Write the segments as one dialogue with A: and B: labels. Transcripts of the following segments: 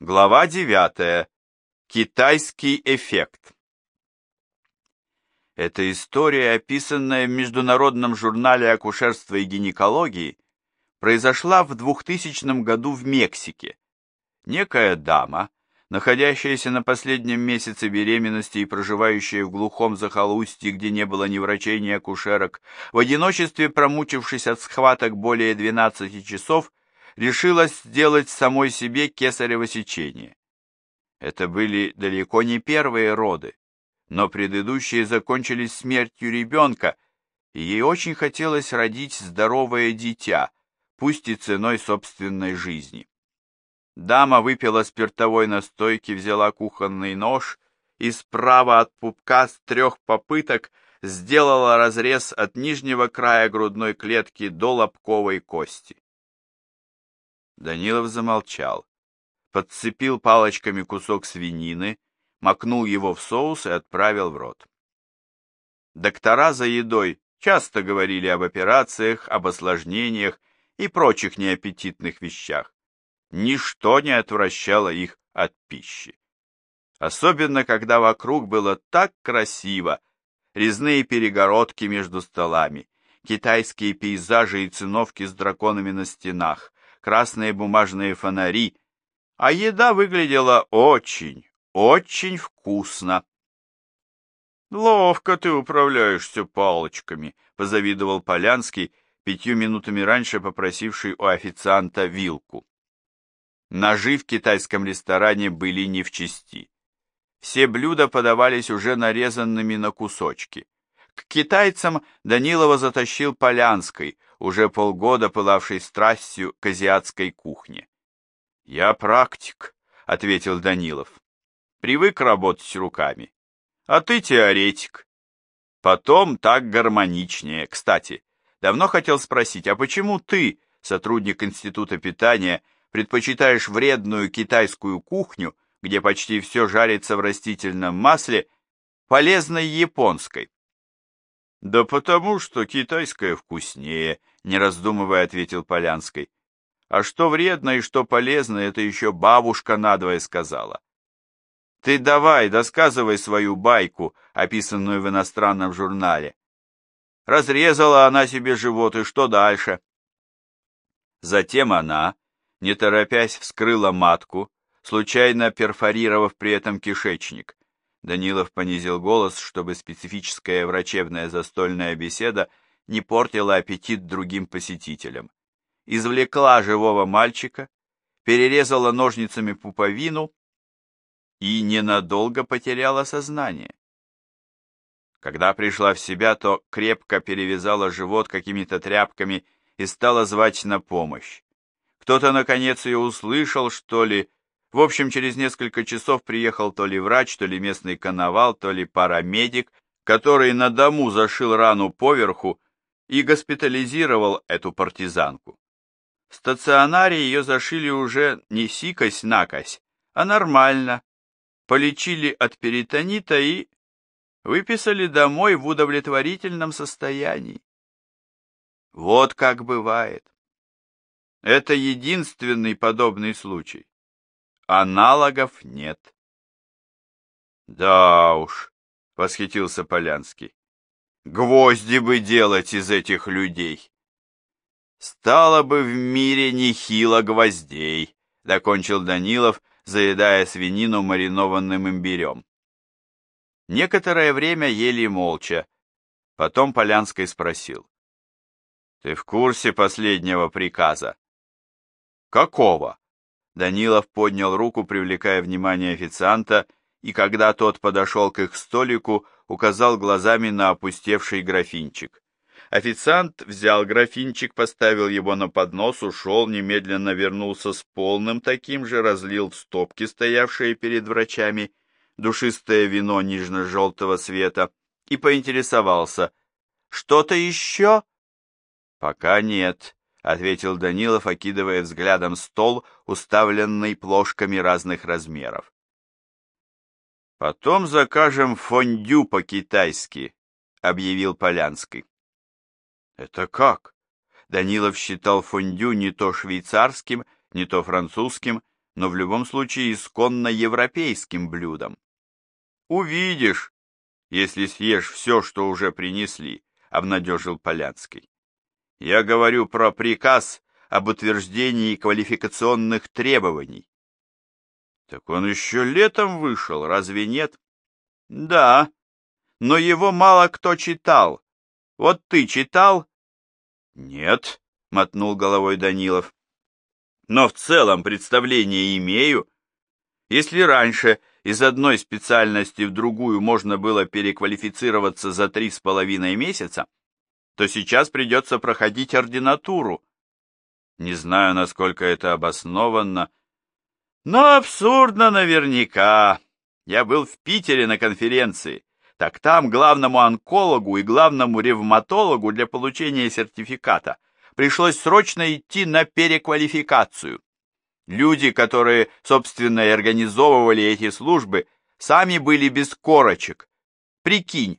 A: Глава 9. Китайский эффект. Эта история, описанная в Международном журнале акушерства и гинекологии, произошла в 2000 году в Мексике. Некая дама, находящаяся на последнем месяце беременности и проживающая в глухом захолустье, где не было ни врачей, ни акушерок, в одиночестве промучившись от схваток более 12 часов, решилась сделать самой себе кесарево сечение. Это были далеко не первые роды, но предыдущие закончились смертью ребенка, и ей очень хотелось родить здоровое дитя, пусть и ценой собственной жизни. Дама выпила спиртовой настойки, взяла кухонный нож и справа от пупка с трех попыток сделала разрез от нижнего края грудной клетки до лобковой кости. Данилов замолчал, подцепил палочками кусок свинины, макнул его в соус и отправил в рот. Доктора за едой часто говорили об операциях, об осложнениях и прочих неаппетитных вещах. Ничто не отвращало их от пищи. Особенно, когда вокруг было так красиво, резные перегородки между столами, китайские пейзажи и циновки с драконами на стенах, красные бумажные фонари, а еда выглядела очень, очень вкусно. «Ловко ты управляешься палочками», — позавидовал Полянский, пятью минутами раньше попросивший у официанта вилку. Ножи в китайском ресторане были не в чести. Все блюда подавались уже нарезанными на кусочки. К китайцам Данилова затащил Полянской, уже полгода пылавший страстью к азиатской кухне. «Я практик», — ответил Данилов. «Привык работать руками. А ты теоретик. Потом так гармоничнее. Кстати, давно хотел спросить, а почему ты, сотрудник Института питания, предпочитаешь вредную китайскую кухню, где почти все жарится в растительном масле, полезной японской?» «Да потому что китайская вкуснее», — не раздумывая ответил Полянской. «А что вредно и что полезно, это еще бабушка надвое сказала». «Ты давай, досказывай свою байку, описанную в иностранном журнале». Разрезала она себе живот, и что дальше? Затем она, не торопясь, вскрыла матку, случайно перфорировав при этом кишечник. Данилов понизил голос, чтобы специфическая врачебная застольная беседа не портила аппетит другим посетителям. Извлекла живого мальчика, перерезала ножницами пуповину и ненадолго потеряла сознание. Когда пришла в себя, то крепко перевязала живот какими-то тряпками и стала звать на помощь. Кто-то, наконец, ее услышал, что ли, в общем, через несколько часов приехал то ли врач, то ли местный коновал, то ли парамедик, который на дому зашил рану поверху и госпитализировал эту партизанку. В стационаре ее зашили уже не сикось-накось, а нормально. Полечили от перитонита и выписали домой в удовлетворительном состоянии. Вот как бывает. Это единственный подобный случай. Аналогов нет. Да уж, восхитился Полянский. Гвозди бы делать из этих людей. Стало бы в мире нехило гвоздей, докончил Данилов, заедая свинину маринованным имбирем. Некоторое время ели молча. Потом Полянский спросил. Ты в курсе последнего приказа? Какого? Данилов поднял руку, привлекая внимание официанта, и когда тот подошел к их столику, указал глазами на опустевший графинчик. Официант взял графинчик, поставил его на поднос, ушел, немедленно вернулся с полным таким же, разлил в стопки, стоявшие перед врачами, душистое вино нежно-желтого цвета, и поинтересовался. «Что-то еще?» «Пока нет», — ответил Данилов, окидывая взглядом стол, уставленный плошками разных размеров. «Потом закажем фондю по-китайски», — объявил Полянский. «Это как?» Данилов считал фондю не то швейцарским, не то французским, но в любом случае исконно европейским блюдом. Увидишь, если съешь все, что уже принесли, обнадежил Полянский. Я говорю про приказ об утверждении квалификационных требований. Так он еще летом вышел, разве нет? Да, но его мало кто читал. Вот ты читал? Нет, мотнул головой Данилов. Но в целом представление имею. Если раньше из одной специальности в другую можно было переквалифицироваться за три с половиной месяца, то сейчас придется проходить ординатуру. Не знаю, насколько это обоснованно, но абсурдно наверняка. Я был в Питере на конференции. Так там главному онкологу и главному ревматологу для получения сертификата пришлось срочно идти на переквалификацию. Люди, которые, собственно, и организовывали эти службы, сами были без корочек. Прикинь,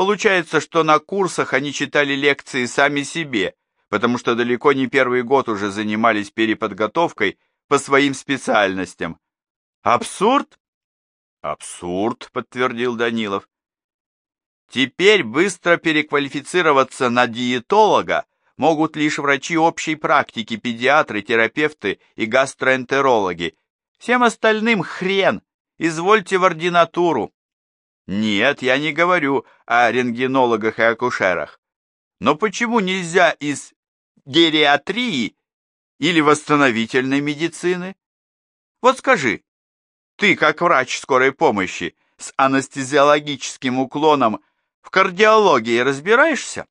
A: получается, что на курсах они читали лекции сами себе, потому что далеко не первый год уже занимались переподготовкой по своим специальностям. Абсурд? Абсурд, подтвердил Данилов. Теперь быстро переквалифицироваться на диетолога могут лишь врачи общей практики, педиатры, терапевты и гастроэнтерологи. Всем остальным хрен, извольте в ординатуру. Нет, я не говорю о рентгенологах и акушерах. Но почему нельзя из гериатрии или восстановительной медицины? Вот скажи, ты, как врач скорой помощи, с анестезиологическим уклоном в кардиологии разбираешься?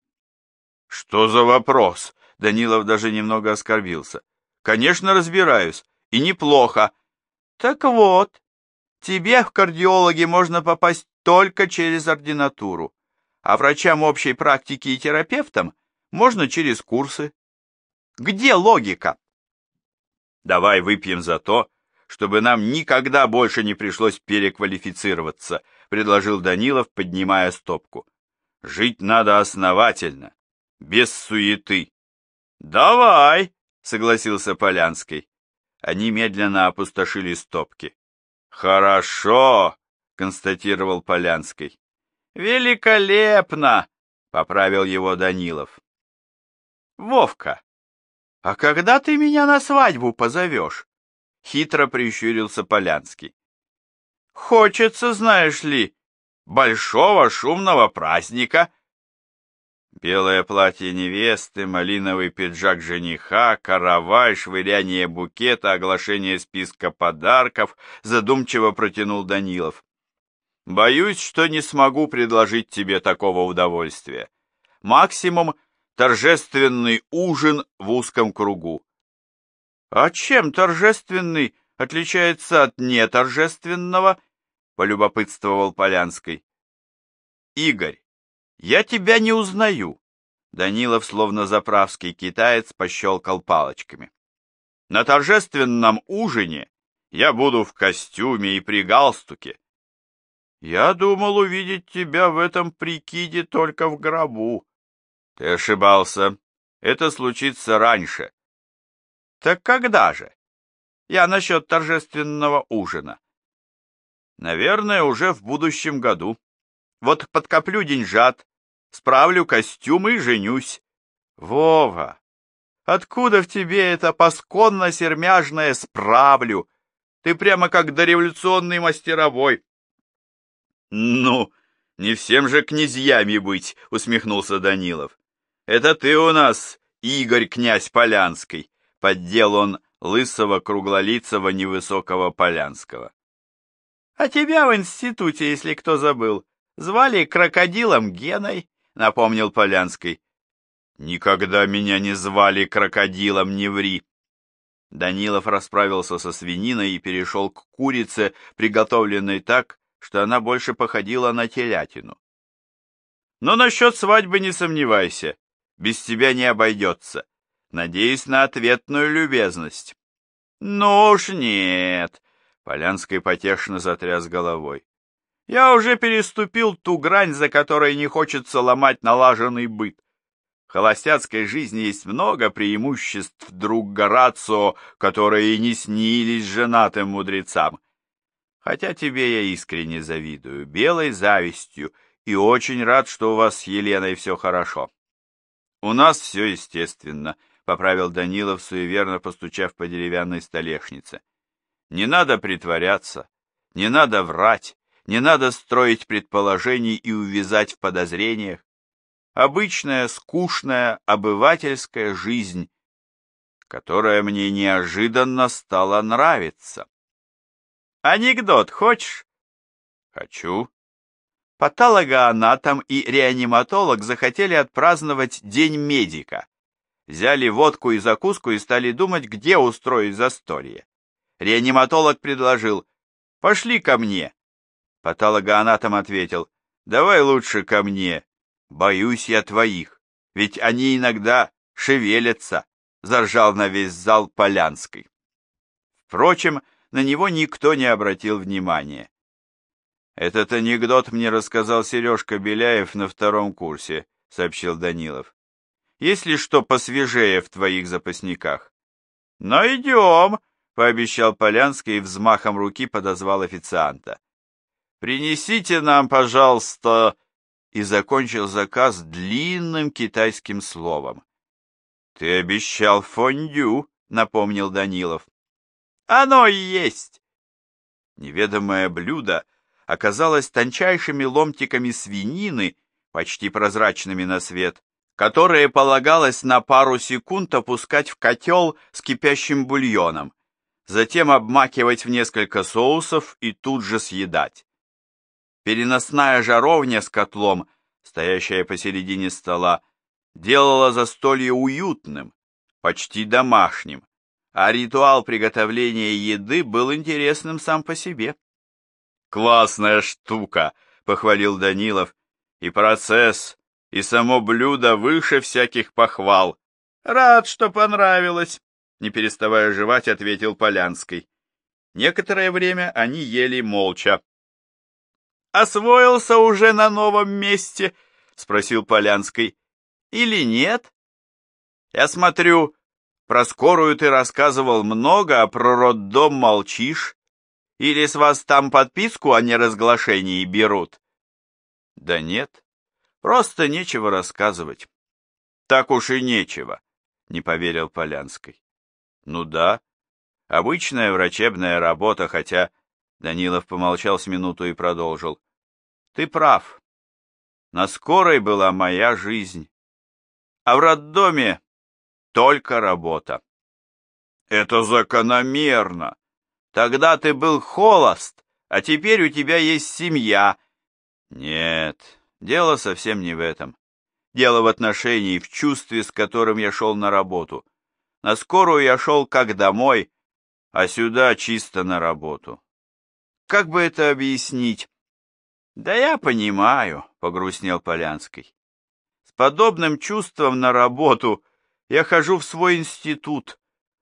A: Что за вопрос? Данилов даже немного оскорбился. Конечно, разбираюсь. И неплохо. Так вот, тебе в кардиологи можно попасть только через ординатуру, а врачам общей практики и терапевтам можно через курсы. Где логика? Давай выпьем за то, чтобы нам никогда больше не пришлось переквалифицироваться, предложил Данилов, поднимая стопку. Жить надо основательно, без суеты. Давай, согласился Полянский. Они медленно опустошили стопки. Хорошо, констатировал Полянский. Великолепно, поправил его Данилов. Вовка, а когда ты меня на свадьбу позовешь? Хитро прищурился Полянский. Хочется, знаешь ли, большого шумного праздника. Белое платье невесты, малиновый пиджак жениха, каравай, швыряние букета, оглашение списка подарков, задумчиво протянул Данилов. Боюсь, что не смогу предложить тебе такого удовольствия. Максимум торжественный ужин в узком кругу. А чем торжественный отличается от неторжественного? полюбопытствовал Полянский. Игорь, я тебя не узнаю. Данилов, словно заправский китаец, пощелкал палочками. На торжественном ужине я буду в костюме и при галстуке. Я думал увидеть тебя в этом прикиде только в гробу. Ты ошибался. Это случится раньше. Так когда же? Я насчет торжественного ужина. Наверное, уже в будущем году. Вот подкоплю деньжат, справлю костюм и женюсь. Вова, откуда в тебе это пасконно-сермяжное «справлю»? Ты прямо как дореволюционный мастеровой. Ну, не всем же князьями быть, усмехнулся Данилов. Это ты у нас, Игорь князь Полянский, поддел он лысого круглолицего невысокого Полянского. А тебя в институте, если кто забыл, звали крокодилом Геной, напомнил Полянский. Никогда меня не звали крокодилом, не ври. Данилов расправился со свининой и перешел к курице, приготовленной так, что она больше походила на телятину. Но насчет свадьбы не сомневайся, без тебя не обойдется. Надеюсь на ответную любезность. Ну уж нет, Полянский потешно затряс головой. Я уже переступил ту грань, за которой не хочется ломать налаженный быт. В холостяцкой жизни есть много преимуществ, друг Горацио, которые и не снились женатым мудрецам. Хотя тебе я искренне завидую, белой завистью, и очень рад, что у вас с Еленой все хорошо. У нас все естественно, — поправил Данилов, суеверно постучав по деревянной столешнице. Не надо притворяться, не надо врать, не надо строить предположений и увязать в подозрениях. Обычная, скучная, обывательская жизнь, которая мне неожиданно стала нравиться. Анекдот хочешь? Хочу. Патологоанатом и реаниматолог захотели отпраздновать День медика. Взяли водку и закуску и стали думать, где устроить застолье. Реаниматолог предложил «Пошли ко мне». Патологоанатом ответил «Давай лучше ко мне. Боюсь я твоих, ведь они иногда шевелятся», заржал на весь зал Полянской. Впрочем, на него никто не обратил внимания. «Этот анекдот мне рассказал Сережка Беляев на втором курсе», — сообщил Данилов. «Есть ли что посвежее в твоих запасниках?» «Найдем», — пообещал Полянский и взмахом руки подозвал официанта. «Принесите нам, пожалуйста...» и закончил заказ длинным китайским словом. «Ты обещал фондю», — напомнил Данилов. Оно и есть. Неведомое блюдо оказалось тончайшими ломтиками свинины, почти прозрачными на свет, которые полагалось на пару секунд опускать в котел с кипящим бульоном, затем обмакивать в несколько соусов и тут же съедать. Переносная жаровня с котлом, стоящая посередине стола, делала застолье уютным, почти домашним а ритуал приготовления еды был интересным сам по себе. «Классная штука!» — похвалил Данилов. «И процесс, и само блюдо выше всяких похвал. Рад, что понравилось!» — не переставая жевать, ответил Полянский. Некоторое время они ели молча. «Освоился уже на новом месте?» — спросил Полянский. «Или нет?» «Я смотрю, про скорую ты рассказывал много, а про роддом молчишь. Или с вас там подписку о неразглашении берут? Да нет, просто нечего рассказывать. Так уж и нечего, не поверил Полянской. Ну да, обычная врачебная работа, хотя... Данилов помолчал с минуту и продолжил. Ты прав. На скорой была моя жизнь. А в роддоме только работа. Это закономерно. Тогда ты был холост, а теперь у тебя есть семья. Нет, дело совсем не в этом. Дело в отношении, в чувстве, с которым я шел на работу. На скорую я шел как домой, а сюда чисто на работу. Как бы это объяснить? Да я понимаю, погрустнел Полянский. С подобным чувством на работу я хожу в свой институт,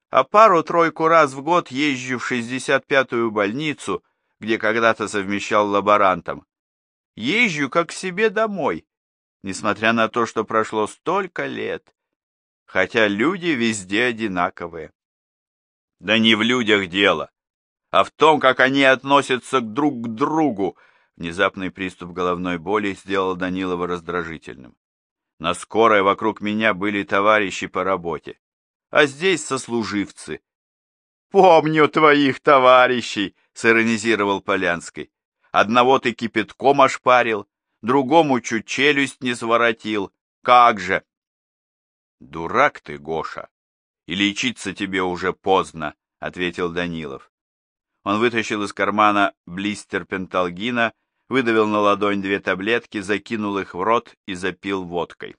A: а пару-тройку раз в год езжу в 65-ю больницу, где когда-то совмещал лаборантом. Езжу как к себе домой, несмотря на то, что прошло столько лет, хотя люди везде одинаковые. Да не в людях дело, а в том, как они относятся друг к другу. Внезапный приступ головной боли сделал Данилова раздражительным. На скорой вокруг меня были товарищи по работе, а здесь сослуживцы. «Помню твоих товарищей», — сиронизировал Полянский. «Одного ты кипятком ошпарил, другому чуть челюсть не своротил. Как же!» «Дурак ты, Гоша! И лечиться тебе уже поздно», — ответил Данилов. Он вытащил из кармана блистер пенталгина выдавил на ладонь две таблетки, закинул их в рот и запил водкой.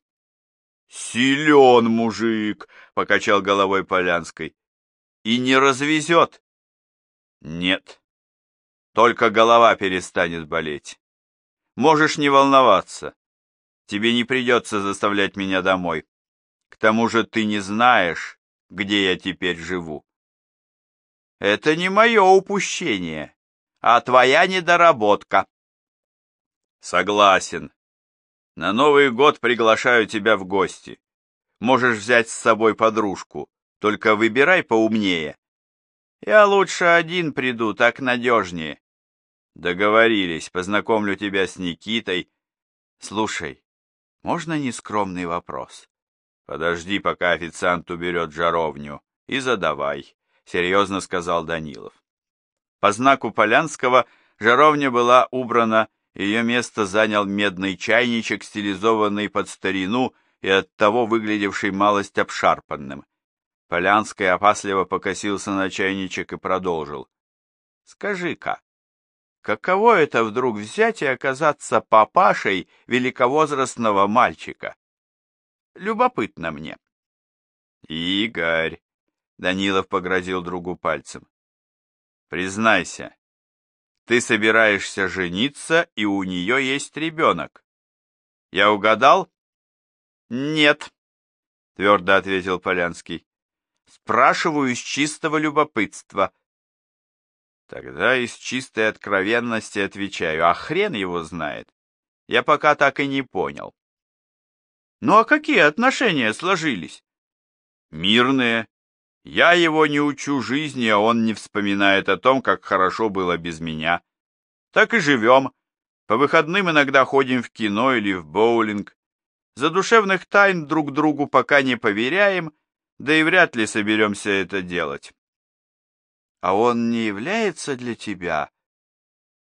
A: «Силен мужик!» — покачал головой Полянской. «И не развезет?» «Нет. Только голова перестанет болеть. Можешь не волноваться. Тебе не придется заставлять меня домой. К тому же ты не знаешь, где я теперь живу». «Это не мое упущение, а твоя недоработка», Согласен. На Новый год приглашаю тебя в гости. можешь взять с собой подружку, только выбирай поумнее. Я лучше один приду, так надежнее. Договорились, познакомлю тебя с Никитой. Слушай, можно нескромный вопрос? Подожди, пока официант уберет жаровню, и задавай, серьезно сказал Данилов. По знаку Полянского жаровня была убрана, ее место занял медный чайничек, стилизованный под старину и оттого выглядевший малость обшарпанным. Полянский опасливо покосился на чайничек и продолжил. — Скажи-ка, каково это вдруг взять и оказаться папашей великовозрастного мальчика? Любопытно мне. — Игорь, — Данилов погрозил другу пальцем, — признайся, ты собираешься жениться, и у нее есть ребенок. Я угадал? — Нет, — твердо ответил Полянский. Спрашиваю из чистого любопытства. Тогда из чистой откровенности отвечаю, а хрен его знает. Я пока так и не понял. Ну а какие отношения сложились? Мирные. Я его не учу жизни, а он не вспоминает о том, как хорошо было без меня. Так и живем. По выходным иногда ходим в кино или в боулинг. Задушевных тайн друг другу пока не поверяем, да и вряд ли соберемся это делать. А он не является для тебя...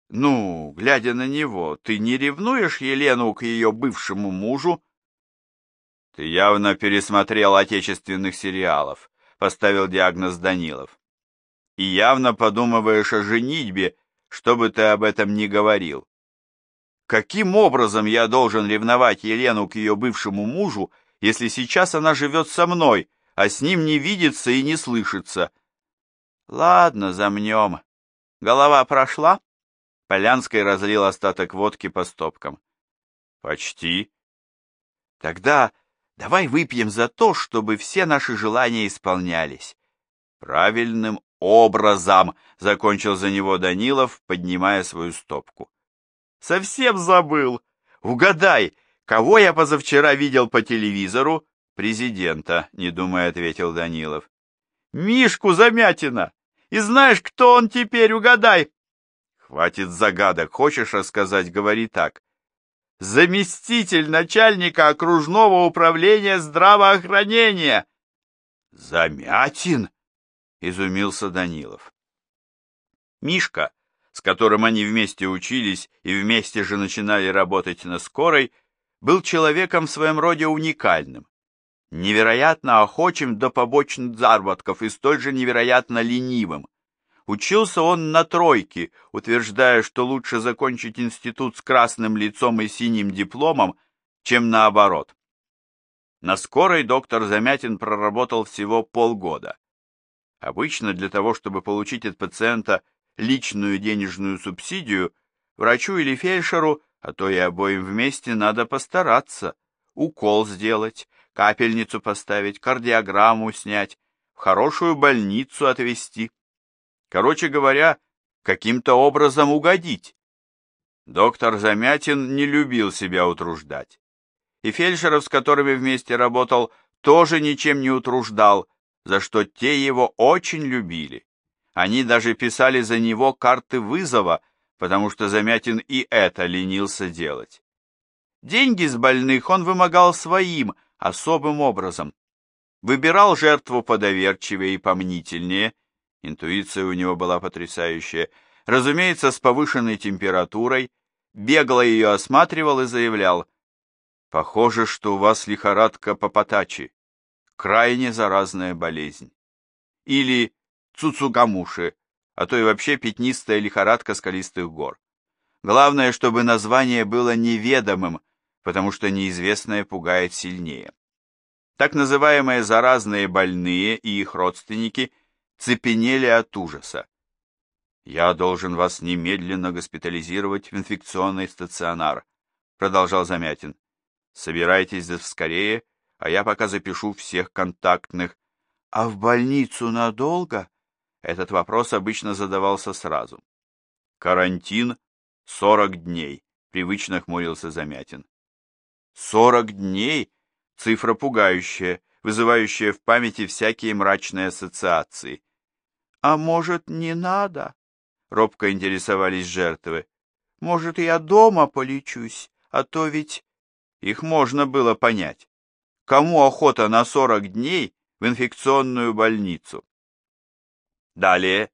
A: Ну, глядя на него, ты не ревнуешь Елену к ее бывшему мужу? Ты явно пересмотрел отечественных сериалов, поставил диагноз Данилов. И явно подумываешь о женитьбе, чтобы ты об этом не говорил. Каким образом я должен ревновать Елену к ее бывшему мужу, если сейчас она живет со мной, а с ним не видится и не слышится. Ладно, замнем. Голова прошла? Полянский разлил остаток водки по стопкам. Почти. Тогда давай выпьем за то, чтобы все наши желания исполнялись. Правильным образом, закончил за него Данилов, поднимая свою стопку. Совсем забыл. Угадай, кого я позавчера видел по телевизору? «Президента», — не думая, ответил Данилов. «Мишку Замятина! И знаешь, кто он теперь, угадай!» «Хватит загадок, хочешь рассказать, говори так». «Заместитель начальника окружного управления здравоохранения!» «Замятин?» — изумился Данилов. Мишка, с которым они вместе учились и вместе же начинали работать на скорой, был человеком в своем роде уникальным невероятно охочим до побочных заработков и столь же невероятно ленивым. Учился он на тройке, утверждая, что лучше закончить институт с красным лицом и синим дипломом, чем наоборот. На скорой доктор Замятин проработал всего полгода. Обычно для того, чтобы получить от пациента личную денежную субсидию, врачу или фельдшеру, а то и обоим вместе, надо постараться, укол сделать, капельницу поставить, кардиограмму снять, в хорошую больницу отвезти. Короче говоря, каким-то образом угодить. Доктор Замятин не любил себя утруждать. И фельдшеров, с которыми вместе работал, тоже ничем не утруждал, за что те его очень любили. Они даже писали за него карты вызова, потому что Замятин и это ленился делать. Деньги с больных он вымогал своим, особым образом. Выбирал жертву подоверчивее и помнительнее, интуиция у него была потрясающая, разумеется, с повышенной температурой, бегло ее осматривал и заявлял, «Похоже, что у вас лихорадка Папатачи, крайне заразная болезнь». Или Цуцугамуши, а то и вообще пятнистая лихорадка скалистых гор. Главное, чтобы название было неведомым, потому что неизвестное пугает сильнее. Так называемые заразные больные и их родственники цепенели от ужаса. «Я должен вас немедленно госпитализировать в инфекционный стационар», продолжал Замятин. «Собирайтесь скорее, а я пока запишу всех контактных». «А в больницу надолго?» Этот вопрос обычно задавался сразу. «Карантин — сорок дней», — привычно хмурился Замятин. Сорок дней? Цифра пугающая, вызывающая в памяти всякие мрачные ассоциации.
B: «А может, не надо?» — робко интересовались жертвы. «Может, я дома полечусь, а то ведь...»
A: Их можно было понять. Кому охота на сорок дней в инфекционную больницу? Далее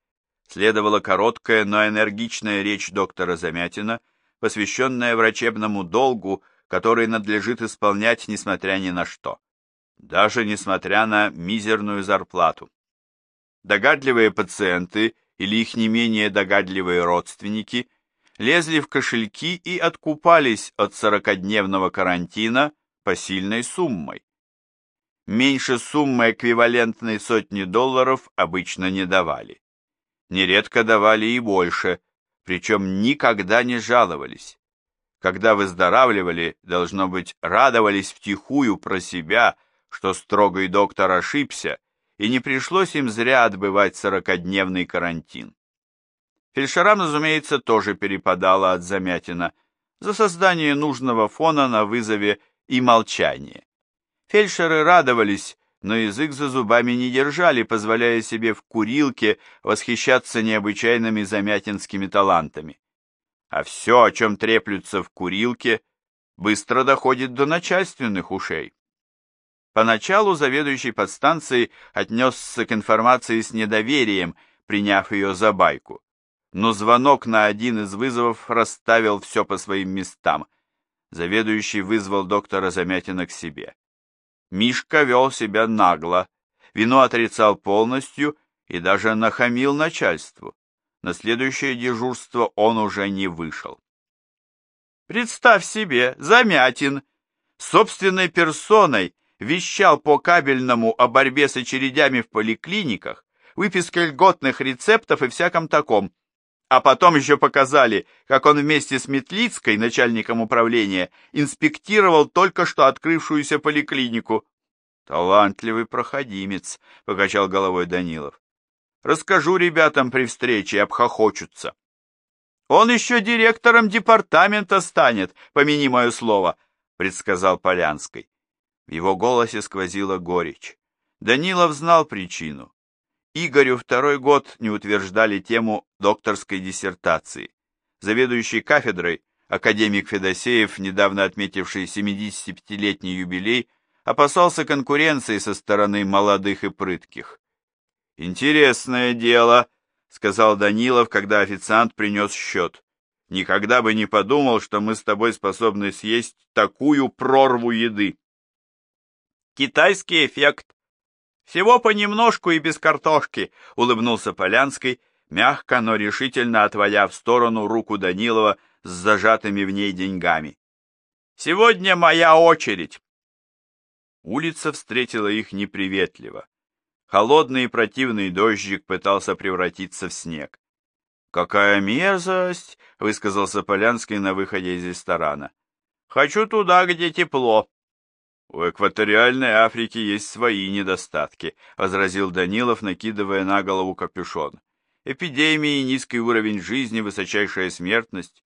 A: следовала короткая, но энергичная речь доктора Замятина, посвященная врачебному долгу, который надлежит исполнять несмотря ни на что, даже несмотря на мизерную зарплату. Догадливые пациенты или их не менее догадливые родственники лезли в кошельки и откупались от сорокодневного карантина посильной суммой. Меньше суммы, эквивалентной сотни долларов, обычно не давали. Нередко давали и больше, причем никогда не жаловались. Когда выздоравливали, должно быть, радовались втихую про себя, что строгий доктор ошибся, и не пришлось им зря отбывать сорокодневный карантин. Фельдшерам, разумеется, тоже перепадало от замятина за создание нужного фона на вызове и молчание. Фельдшеры радовались, но язык за зубами не держали, позволяя себе в курилке восхищаться необычайными замятинскими талантами а все, о чем треплются в курилке, быстро доходит до начальственных ушей. Поначалу заведующий подстанцией отнесся к информации с недоверием, приняв ее за байку. Но звонок на один из вызовов расставил все по своим местам. Заведующий вызвал доктора Замятина к себе. Мишка вел себя нагло, вину отрицал полностью и даже нахамил начальству. На следующее дежурство он уже не вышел. Представь себе, Замятин собственной персоной вещал по кабельному о борьбе с очередями в поликлиниках, выписке льготных рецептов и всяком таком. А потом еще показали, как он вместе с Метлицкой, начальником управления, инспектировал только что открывшуюся поликлинику. «Талантливый проходимец», — покачал головой Данилов. Расскажу ребятам при встрече, обхохочутся. Он еще директором департамента станет, помяни мое слово, предсказал Полянской. В его голосе сквозила горечь. Данилов знал причину. Игорю второй год не утверждали тему докторской диссертации. Заведующий кафедрой, академик Федосеев, недавно отметивший 75-летний юбилей, опасался конкуренции со стороны молодых и прытких. «Интересное дело», — сказал Данилов, когда официант принес счет. «Никогда бы не подумал, что мы с тобой способны съесть такую прорву еды».
B: «Китайский эффект. Всего понемножку и без картошки», — улыбнулся Полянский, мягко, но решительно отводя в сторону руку Данилова с зажатыми в ней деньгами. «Сегодня моя очередь». Улица встретила их неприветливо. Холодный и противный дождик пытался превратиться в снег. «Какая мерзость!» — высказался Полянский на выходе из ресторана. «Хочу туда, где тепло». «У экваториальной Африки есть свои недостатки», — возразил Данилов, накидывая на голову капюшон. «Эпидемии, низкий уровень жизни, высочайшая смертность.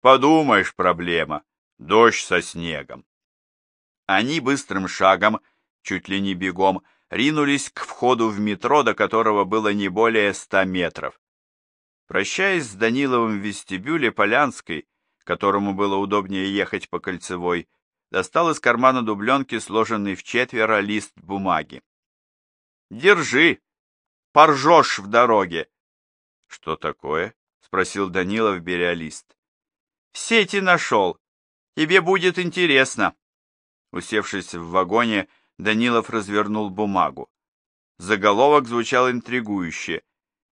B: Подумаешь, проблема. Дождь со снегом». Они быстрым шагом, чуть ли не бегом, ринулись к входу в метро, до которого было не более ста метров. Прощаясь с Даниловым в вестибюле Полянской, которому было удобнее ехать по кольцевой, достал из кармана дубленки сложенный в четверо лист бумаги. «Держи! Поржешь в дороге!» «Что такое?» — спросил Данилов, беря лист. «В сети нашел. Тебе будет интересно». Усевшись в вагоне, Данилов развернул бумагу. Заголовок звучал интригующе.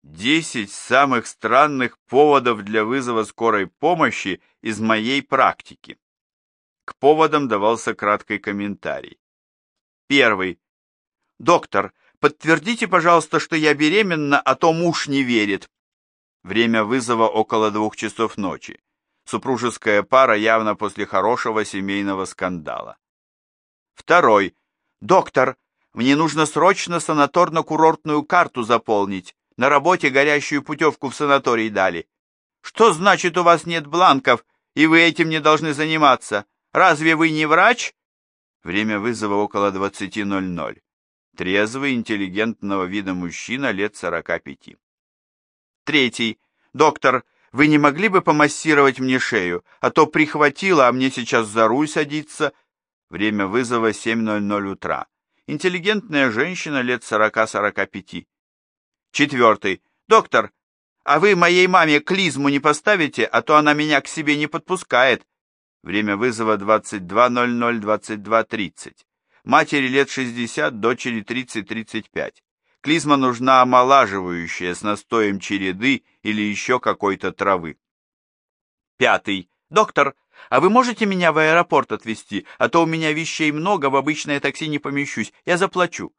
B: «Десять самых странных поводов для вызова скорой помощи из моей практики». К поводам давался краткий комментарий. Первый. «Доктор, подтвердите, пожалуйста, что я беременна, а то муж не верит». Время вызова около двух часов ночи. Супружеская пара явно после хорошего семейного скандала. Второй. «Доктор, мне нужно срочно санаторно-курортную карту заполнить. На работе горящую путевку в санаторий дали. Что значит у вас нет бланков, и вы этим не должны заниматься? Разве вы не врач?»
A: Время вызова около 20.00. Трезвый, интеллигентного вида мужчина лет 45.
B: Третий. Доктор, вы не могли бы помассировать мне шею, а то прихватило, а мне сейчас за руль садиться.
A: Время вызова 7.00 утра. Интеллигентная женщина лет 40-45.
B: Четвертый. Доктор, а вы моей маме клизму не поставите, а то она меня к себе не подпускает.
A: Время вызова 22.00-22.30. Матери лет 60, дочери 30-35. Клизма нужна омолаживающая с настоем череды или еще какой-то травы.
B: Пятый. Доктор, а вы можете меня в аэропорт отвезти, а то у меня вещей много, в обычное такси не помещусь, я заплачу.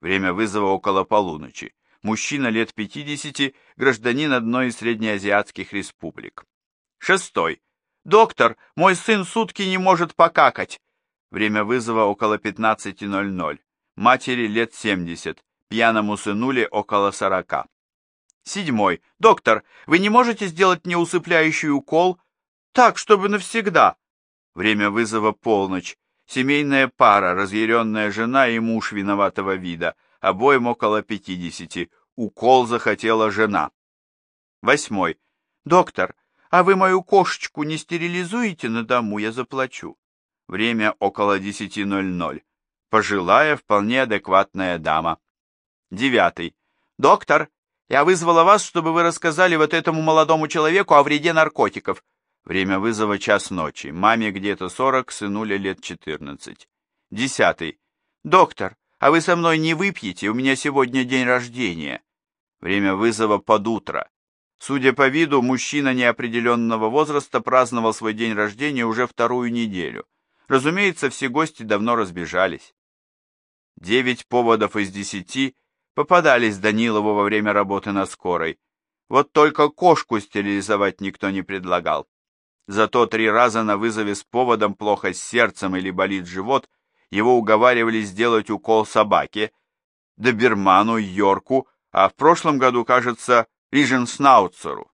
A: Время вызова около полуночи. Мужчина лет 50, гражданин одной из среднеазиатских республик.
B: Шестой. Доктор, мой сын сутки не может покакать.
A: Время вызова около 15.00. Матери лет 70, пьяному сынуле около 40.
B: Седьмой. Доктор, вы не можете сделать мне усыпляющий укол? Так, чтобы навсегда.
A: Время вызова полночь. Семейная пара, разъяренная жена и муж виноватого вида, обоим около 50. Укол захотела жена.
B: Восьмой. Доктор, а вы мою кошечку не стерилизуете на дому, я заплачу.
A: Время около 10.00. Пожилая, вполне адекватная дама.
B: Девятый. Доктор, я вызвала вас, чтобы вы рассказали вот этому молодому человеку о вреде наркотиков.
A: Время вызова час ночи. Маме где-то 40, сынуле лет 14.
B: Десятый. Доктор, а вы со мной не выпьете? У меня сегодня день рождения.
A: Время вызова под утро. Судя по виду, мужчина неопределенного возраста праздновал свой день рождения уже вторую неделю. Разумеется, все гости давно разбежались. Девять поводов из десяти попадались Данилову во время работы на скорой. Вот только кошку стерилизовать никто не предлагал. Зато три раза на вызове с поводом плохо с сердцем или болит живот его уговаривали сделать укол собаке, доберману, йорку, а в прошлом году, кажется, риженснауцеру.